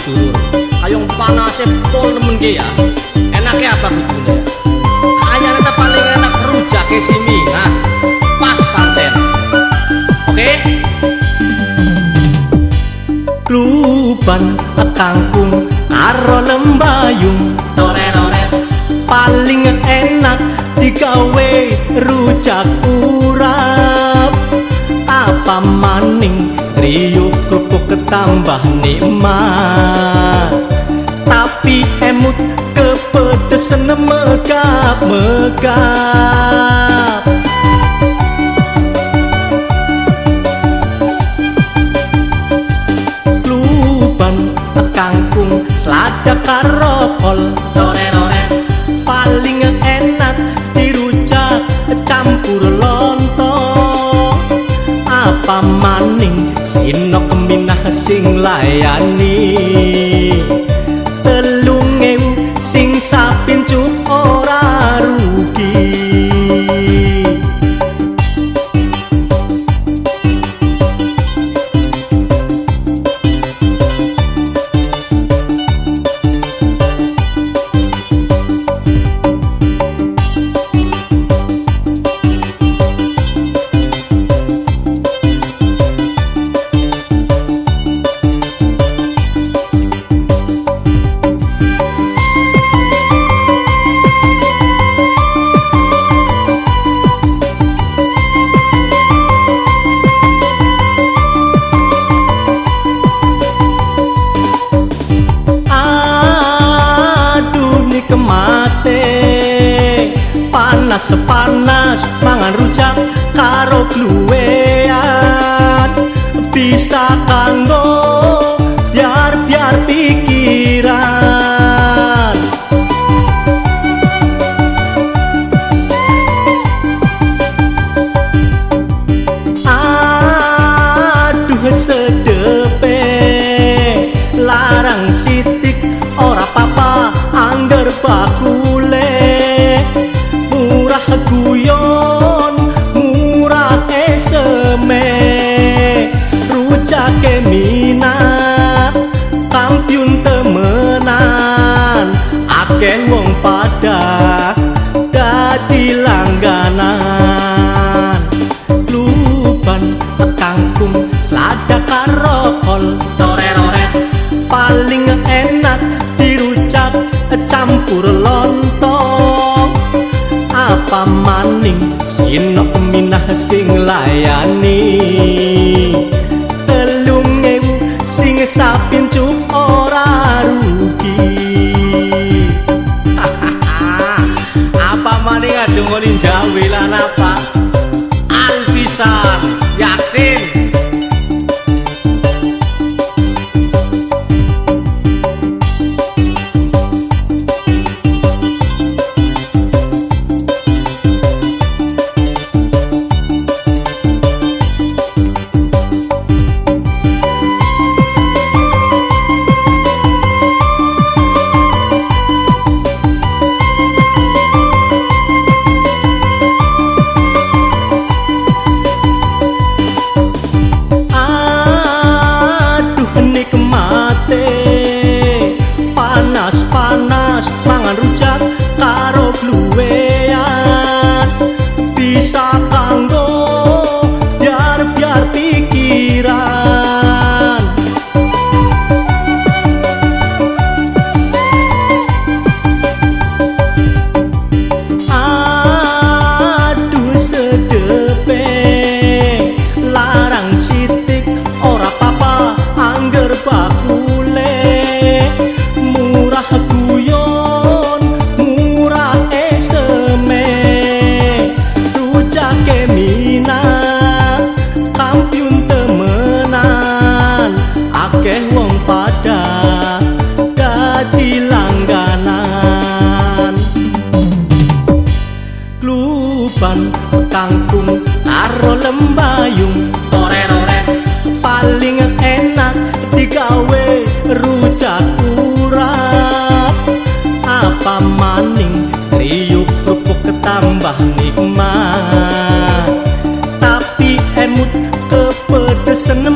sedulur ayo panase pol nemen ya. Enaknya apa bubune ayane paling enak rujak sini. Nah pas pancen. Oke? Okay? kluban kangkung karo lembayung. Paling enak digawe rujak urap tambah nikmat. Tapi emut kepedesan megap-megap Luban kangkung selada karopol Sore sore paling enak dirujak campur lontong Apa maning sinok kembina sing layani. Telung ewu sing sapincut ora panas panas mangan rujak karo kluwean. Bisa kanggo biar biar pikiran murah eseme rujake mina kampiun temenan akeh wong pada dadi langganan. Luban kangkung selada karo kol tore-tore paling enak dirujak campur lontong. Apa maning sinok minah sing layani. Telung ewu sing sapin cup ora rugi. Apa maning adungonin jawi lan apa mbayung tore tore paling enak digawe rujak urap. Apa maning riuk kerupuk ketambah nikmat. Tapi emut kepedesan